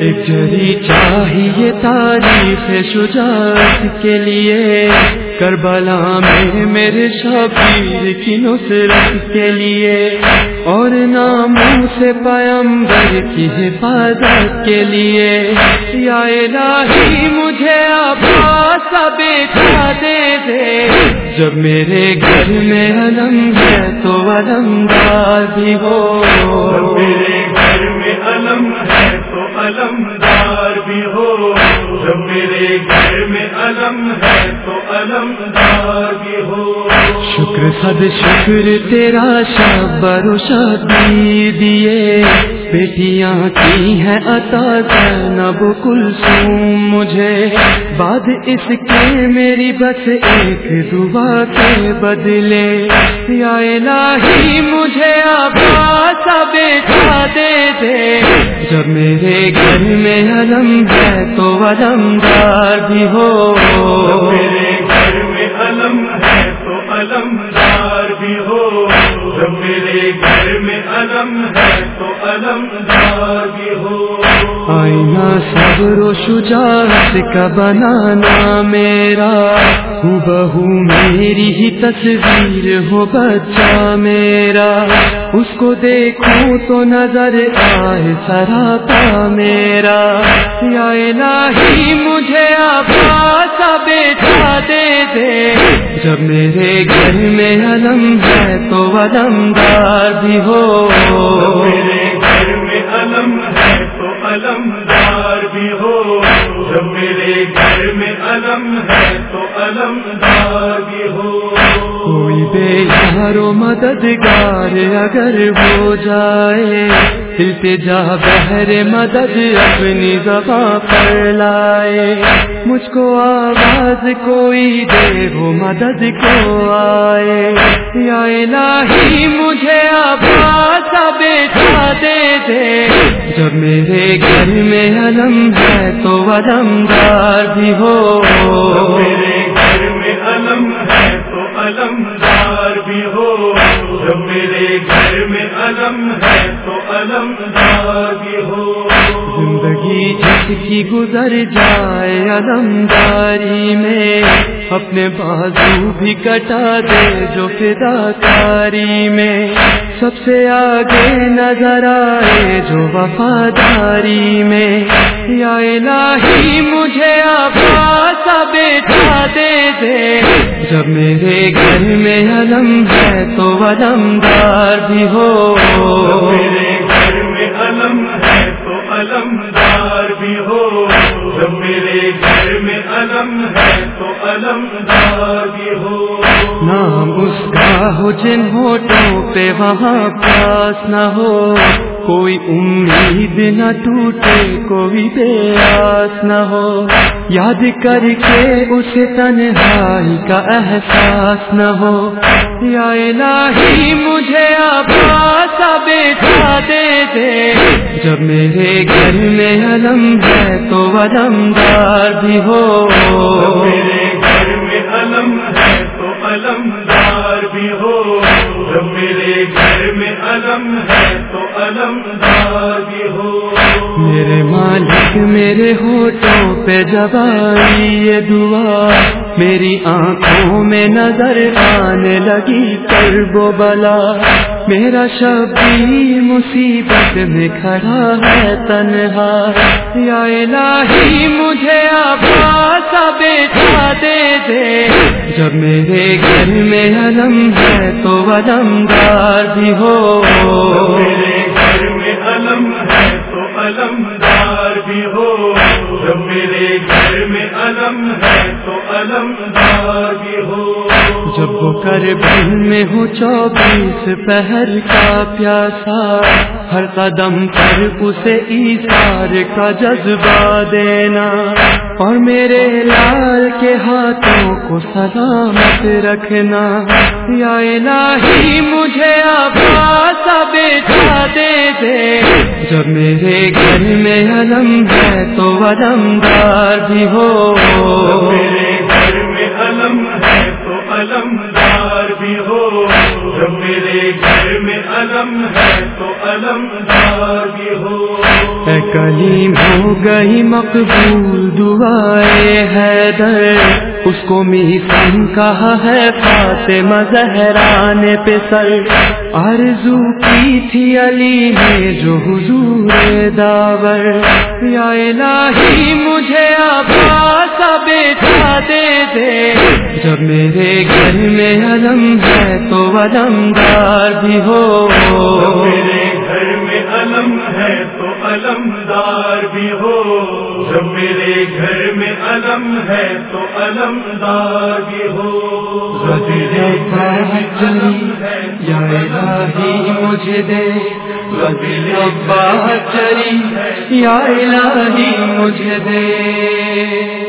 ایک جری چاہیے تاریخ شجاعت کے لیے کربلا میں میرے شبیر کی نصرت کے لیے اور ناموں سے پیمبر کی حفاظت کے لیے یا الہی مجھے آبا بیٹا دے دے۔ جب میرے گھر میں علم ہے تو علمدار بھی ہو۔ میرے تو علمدار بھی ہو۔ شکر سد شکر تیرا شبر شادی دیے بیٹیاں کی ہیں عطا زینب کلثوم مجھے۔ بعد اس کے میری بس ایک دعا کے بدلے۔ یا الہی مجھے آبا بیٹا دے دے۔ جب میرے گھر میں علم ہے تو علمدار بھی ہو۔ میرے گھر میں علم ہے تو علمدار بھی ہو۔ جب میرے گھر میں علم ہے تو علمدار بھی ہو۔ آئینہ صبر و شجاعت کا بنانا میرا۔ ہو بہو میری ہی تصویر ہو بچہ میرا۔ اس کو دیکھوں تو نظر آئے سراپا میرا۔ یا الہی مجھے آبا بیٹا دے دے۔ جب میرے گھر میں علم ہے تو علمدار بھی ہو۔ میرے گھر میں علم ہے تو علمدار بھی ہو۔ جب میرے گھر میں علم ہے بھی ہو۔ کوئی بے یار و مددگار اگر ہو جائے التجا بہر مدد اپنی زباں پر لائے۔ مجھ کو آواز کوئی دے، وہ مدد کو آئے۔ یا الہی، مجھے آواز بیٹا دے دے۔ جب میرے گھر میں علم ہے تو علمدار بھی ہو۔ زندگی جس کی گزر جائے، علمداری میں اپنے بازو بھی کٹا دے جو فدا کاری میں۔ سب سے آگے نظر آئے جو وفاداری میں۔ یا الہی، مجھے آبا بیٹا دے دے۔ جب میرے گھر میں علم ہے تو علمدار بھی ہو۔ میرے علمدار بھی ہو، جب میرے گھر میں علم ہے تو علمدار بھی ہو۔ نام اس کا ہو جن ہوٹوں پہ وہاں پاس نہ ہو۔ کوئی امید نہ ٹوٹے، کوئی بے آس نہ ہو۔ یاد کر کے اس تنہائی کا احساس نہ ہو۔ یا الہی، مجھے آبا بیٹا دے دے۔ جب میرے گھر میں علم ہے تو علمدار بھی ہو۔ میرے گھر میں علم ہے تو علمدار بھی ہو۔ جب میرے گھر میں علم ہے تو علمدار بھی ہو۔ میرے مالک میرے ہوٹوں پہ جب آئی یہ دعا۔ میری آنکھوں میں نظر آنے لگی کر وہ بلا۔ میرا شبی مصیبت میں کھڑا ہے، تنہا۔ یا الہی، مجھے آبا بیٹا دے دے۔ جب میرے گھر میں علم ہے تو علمدار بھی ہو۔ میرے گھر میں علم ہے تو علمدار بھی ہو۔ جب وہ کر میں ہو چوبیس پہر کا پیاسا، ہر قدم پر اسے ایسار کا جذبہ دینا۔ اور میرے لال کے ہاتھوں کو سلامت رکھنا۔ یا الہی، مجھے آبا بیٹا دے دے۔ جب میرے گھر میں علم ہے تو علمدار بھی ہو۔ میرے گھر میں جب میرے گھر میں علم ہے تو علم دار بھی ہو۔ کلیم، ہو گئی مقبول، دعائے حیدر۔ اس کو میسن کہا ہے فاطمہ زہران پہ سر۔ آرزو کی تھی علی نے جو حضور داور۔ یا الہی، مجھے عباس جب میرے گھر میں علم ہے تو علمدار بھی ہو۔ میرے گھر میں علم ہے تو علمدار بھی ہو۔ جب میرے گھر میں علم ہے تو علمدار بھی ہو۔ چلی یا الہی مجھے دے۔ وزیر چلی یا الہی مجھے دے۔